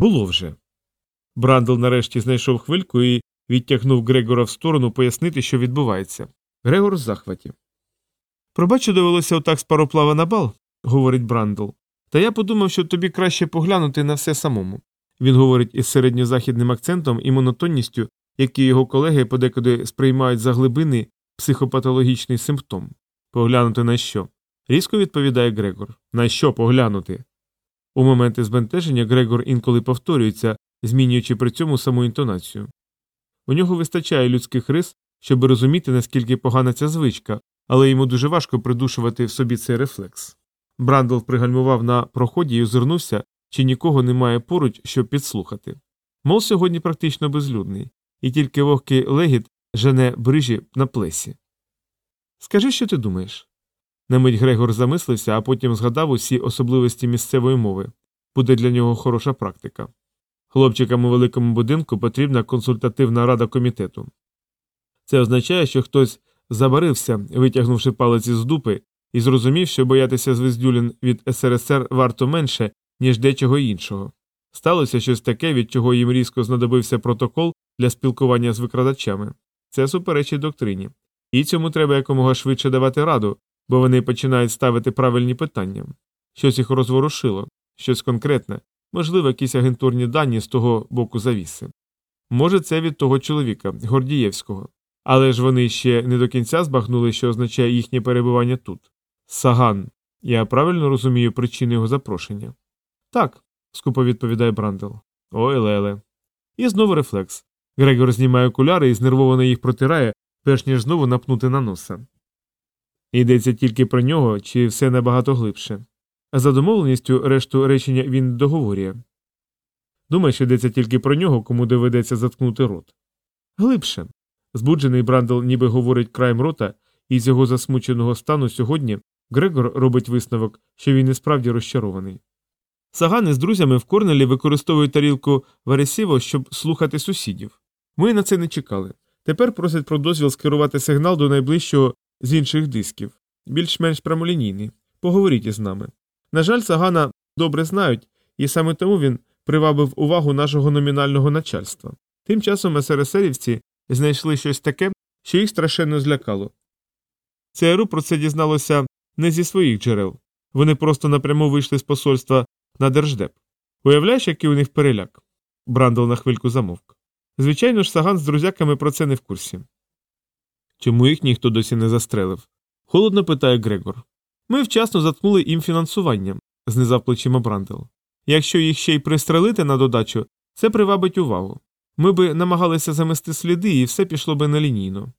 Було вже. Брандл нарешті знайшов хвильку і відтягнув Грегора в сторону пояснити, що відбувається. Грегор в захваті. Пробачу, довелося отак з пароплава на бал, говорить Брандл. Та я подумав, що тобі краще поглянути на все самому. Він говорить із середньозахідним акцентом і монотонністю, які його колеги подекуди сприймають за глибини психопатологічний симптом. Поглянути на що? Різко відповідає Грегор. На що поглянути? У моменти збентеження Грегор інколи повторюється, змінюючи при цьому саму інтонацію. У нього вистачає людських рис, щоб розуміти, наскільки погана ця звичка, але йому дуже важко придушувати в собі цей рефлекс. Брандл пригальмував на проході і озирнувся, чи нікого немає поруч, щоб підслухати. Мол сьогодні практично безлюдний, і тільки вогкий легіт жене брижі на плесі. Скажи, що ти думаєш? На мить Грегор замислився, а потім згадав усі особливості місцевої мови буде для нього хороша практика. Хлопчикам у великому будинку потрібна консультативна рада комітету. Це означає, що хтось забарився, витягнувши палець із дупи, і зрозумів, що боятися звездюлін від СРСР варто менше, ніж дечого іншого. Сталося щось таке, від чого їм різко знадобився протокол для спілкування з викрадачами. Це суперечить доктрині. І цьому треба якомога швидше давати раду, бо вони починають ставити правильні питання. Щось їх розворушило, щось конкретне, можливо, якісь агентурні дані з того боку завіси. Може, це від того чоловіка, Гордієвського. Але ж вони ще не до кінця збагнули, що означає їхнє перебування тут. Саган. Я правильно розумію причини його запрошення? Так, скупо відповідає Брандел. Ой, Леле. І знову рефлекс. Грегор знімає окуляри і знервовано їх протирає, перш ніж знову напнути на носа. Йдеться тільки про нього, чи все набагато глибше. А за домовленістю решту речення він договорює. Думаєш, йдеться тільки про нього, кому доведеться заткнути рот. Глибше. Збуджений Брандл ніби говорить краєм рота, і з його засмученого стану сьогодні Грегор робить висновок, що він і справді розчарований. Сагани з друзями в Корнелі використовують тарілку Варесіво, щоб слухати сусідів. Ми на це не чекали. Тепер просять про дозвіл скерувати сигнал до найближчого з інших дисків, більш-менш прямолінійний. Поговоріть із нами. На жаль, Сагана добре знають, і саме тому він привабив увагу нашого номінального начальства. Тим часом СРСРівці знайшли щось таке, що їх страшенно злякало. ЦРУ про це дізналося не зі своїх джерел. Вони просто напряму вийшли з посольства на держдеп. Уявляєш, який у них переляк? Брандл на хвильку замовк. Звичайно ж, Саган з друзяками про це не в курсі. Чому їх ніхто досі не застрелив? Холодно питає Грегор. Ми вчасно заткнули їм фінансування, знизав плечима Брандел. Якщо їх ще й пристрелити на додачу, це привабить увагу. Ми би намагалися замести сліди і все пішло би нелінійно.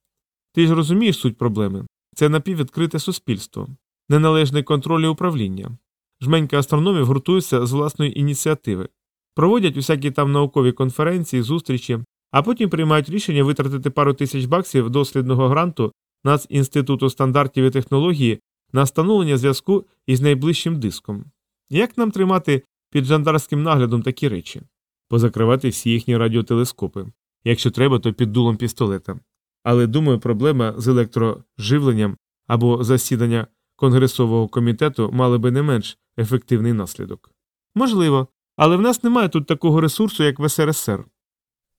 Ти ж розумієш суть проблеми це напіввідкрите суспільство, неналежний контроль і управління. Жменька астрономів гуртуються з власної ініціативи, проводять усякі там наукові конференції, зустрічі, а потім приймають рішення витратити пару тисяч баксів дослідного гранту Націнституту стандартів і технології на встановлення зв'язку із найближчим диском. Як нам тримати під жандарським наглядом такі речі? Позакривати всі їхні радіотелескопи. Якщо треба, то під дулом пістолета. Але думаю, проблема з електроживленням або засідання Конгресового комітету мали би не менш ефективний наслідок. Можливо, але в нас немає тут такого ресурсу, як в СРСР.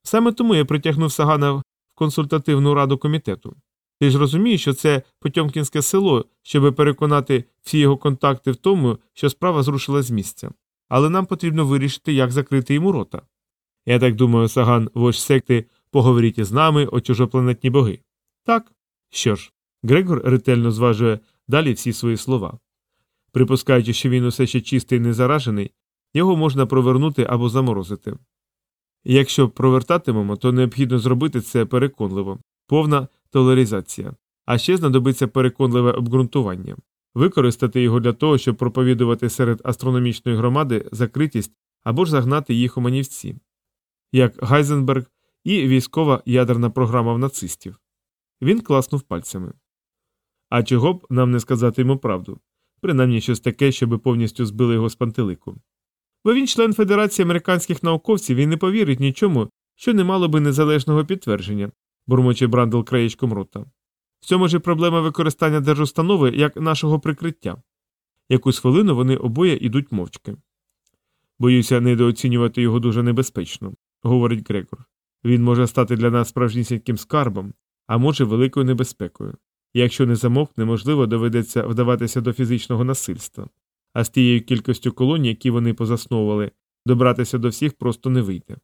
Саме тому я притягнув Сагана в консультативну раду комітету. Ти ж розумієш, що це Потьомкінське село, щоб переконати всі його контакти в тому, що справа зрушила з місця. Але нам потрібно вирішити, як закрити йому рота. Я так думаю, Саган, вождь секти, поговоріть із нами о чужопланетні боги. Так. Що ж, Грегор ретельно зважує далі всі свої слова. Припускаючи, що він усе ще чистий і незаражений, його можна провернути або заморозити. Якщо провертатимемо, то необхідно зробити це переконливо, повна толеризація, а ще знадобиться переконливе обґрунтування, використати його для того, щоб проповідувати серед астрономічної громади закритість або ж загнати їх у манівці, як Гайзенберг і військова ядерна програма в нацистів. Він класнув пальцями. А чого б нам не сказати йому правду, принаймні щось таке, щоби повністю збили його з пантелику. Бо він член Федерації американських науковців і не повірить нічому, що не мало би незалежного підтвердження, бурмоче Брандл краєчком рота. В цьому ж і проблема використання держустанови як нашого прикриття. Якусь хвилину вони обоє йдуть мовчки. Боюся, недооцінювати його дуже небезпечно, говорить Грегор. Він може стати для нас справжнісіньким скарбом, а може великою небезпекою. Якщо не замовкне, можливо, доведеться вдаватися до фізичного насильства. А з тією кількістю колоній, які вони позасновували, добратися до всіх просто не вийде.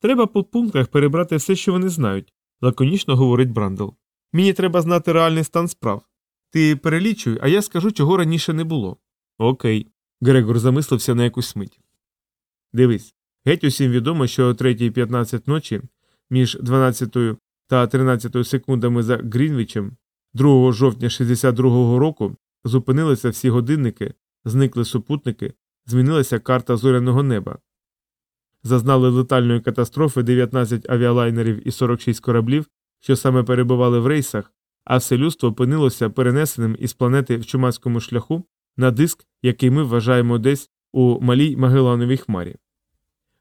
Треба по пунктах перебрати все, що вони знають, лаконічно говорить Брандл. Мені треба знати реальний стан справ. Ти перелічуй, а я скажу, чого раніше не було. Окей. Грегор замислився на якусь мить. Дивись, геть усім відомо, що о 3.15 ночі між 12 та 13 секундами за Грінвічем 2 жовтня 62-го року зупинилися всі годинники, зникли супутники, змінилася карта зоряного неба. Зазнали летальної катастрофи 19 авіалайнерів і 46 кораблів, що саме перебували в рейсах, а все людство опинилося перенесеним із планети в чумацькому шляху на диск, який ми вважаємо десь у малій Магеллановій хмарі.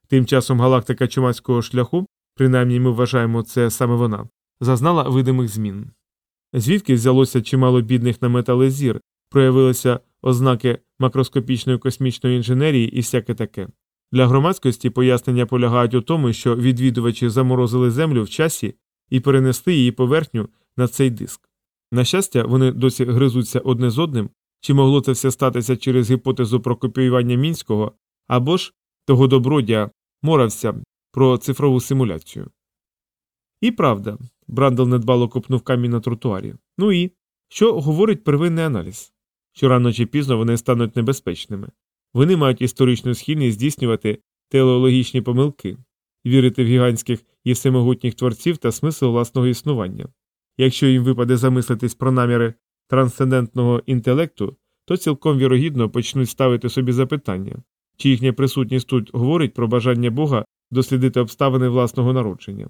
Тим часом галактика чумацького шляху, принаймні ми вважаємо це саме вона, зазнала видимих змін. Звідки взялося чимало бідних на металезір, проявилися ознаки макроскопічної космічної інженерії і всяке таке. Для громадськості пояснення полягають у тому, що відвідувачі заморозили землю в часі і перенесли її поверхню на цей диск. На щастя, вони досі гризуться одне з одним, чи могло це все статися через гіпотезу про копіювання мінського, або ж того добродія морався про цифрову симуляцію. І правда, Брандл недбало копнув камінь на тротуарі. Ну і що говорить первинний аналіз? Що рано чи пізно вони стануть небезпечними. Вони мають історичну схильність здійснювати телеологічні помилки, вірити в гігантських і всемогутніх творців та смисл власного існування. Якщо їм випаде замислитись про наміри трансцендентного інтелекту, то цілком вірогідно почнуть ставити собі запитання, чи їхня присутність тут говорить про бажання Бога дослідити обставини власного народження.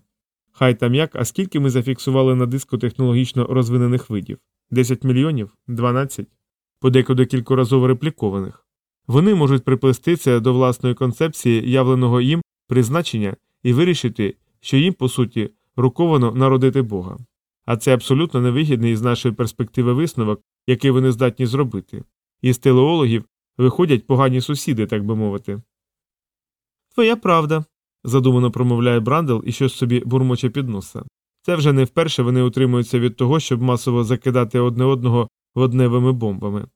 Хай там як, а скільки ми зафіксували на диску технологічно розвинених видів 10 мільйонів, 12, подекуди кількоразово реплікованих. Вони можуть приплести це до власної концепції явленого їм призначення і вирішити, що їм, по суті, руковано народити Бога. А це абсолютно невигідний із нашої перспективи висновок, який вони здатні зробити. Із телеологів виходять погані сусіди, так би мовити. Твоя правда, задумано промовляє Брандел і щось собі бурмоче під носа. Це вже не вперше вони утримуються від того, щоб масово закидати одне одного водневими бомбами.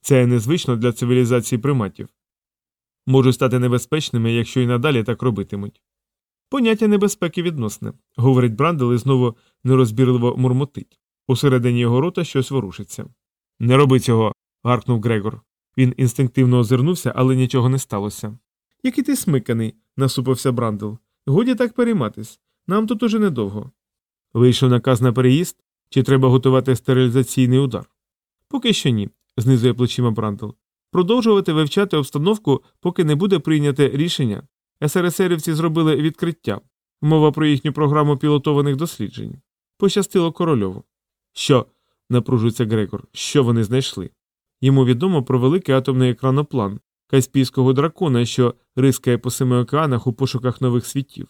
Це незвично для цивілізації приматів. Можуть стати небезпечними, якщо і надалі так робитимуть. Поняття небезпеки відносне, говорить Брандел і знову нерозбірливо мурмотить. Усередині його рота щось ворушиться. Не роби цього. гаркнув Грегор. Він інстинктивно озирнувся, але нічого не сталося. Який ти смиканий, насупився Брандел. Годі так перейматись. Нам тут уже недовго. Вийшов наказ на переїзд, чи треба готувати стерилізаційний удар? Поки що ні, знизує плечима Брандел. Продовжувати вивчати обстановку, поки не буде прийняте рішення. СРСРівці зробили відкриття. Мова про їхню програму пілотованих досліджень. Пощастило корольову. Що? напружується Грегор. Що вони знайшли? Йому відомо про великий атомний екраноплан Каспійського дракона, що рискає по семи океанах у пошуках нових світів.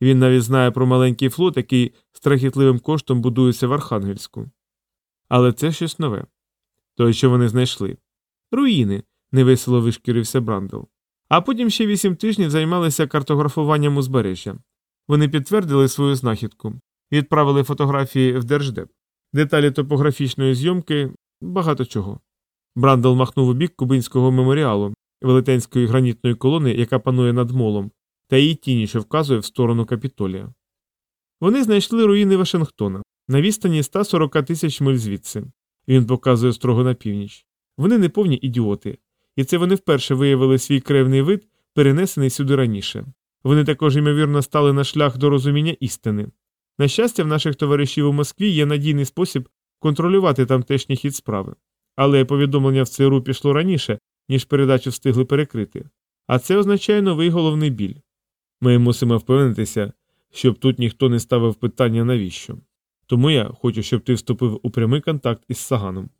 Він навіть знає про маленький флот, який страхітливим коштом будується в Архангельську. Але це щось нове. То, що вони знайшли. Руїни, невесело вишкірився Брандл. А потім ще вісім тижнів займалися картографуванням узбережжя. Вони підтвердили свою знахідку, відправили фотографії в Держдеп, деталі топографічної зйомки, багато чого. Брандл махнув у бік кубинського меморіалу, велетенської гранітної колони, яка панує над молом, та її тіні, що вказує в сторону капітолія. Вони знайшли руїни Вашингтона на відстані 140 тисяч миль звідси. Він показує строго на північ. Вони не повні ідіоти, і це вони вперше виявили свій кревний вид, перенесений сюди раніше. Вони також, ймовірно, стали на шлях до розуміння істини. На щастя, в наших товаришів у Москві є надійний спосіб контролювати тамтешній хід справи. Але повідомлення в ЦРУ пішло раніше, ніж передачу встигли перекрити. А це означає новий головний біль. Ми мусимо впевнитися, щоб тут ніхто не ставив питання навіщо. Тому я хочу, щоб ти вступив у прямий контакт із Саганом.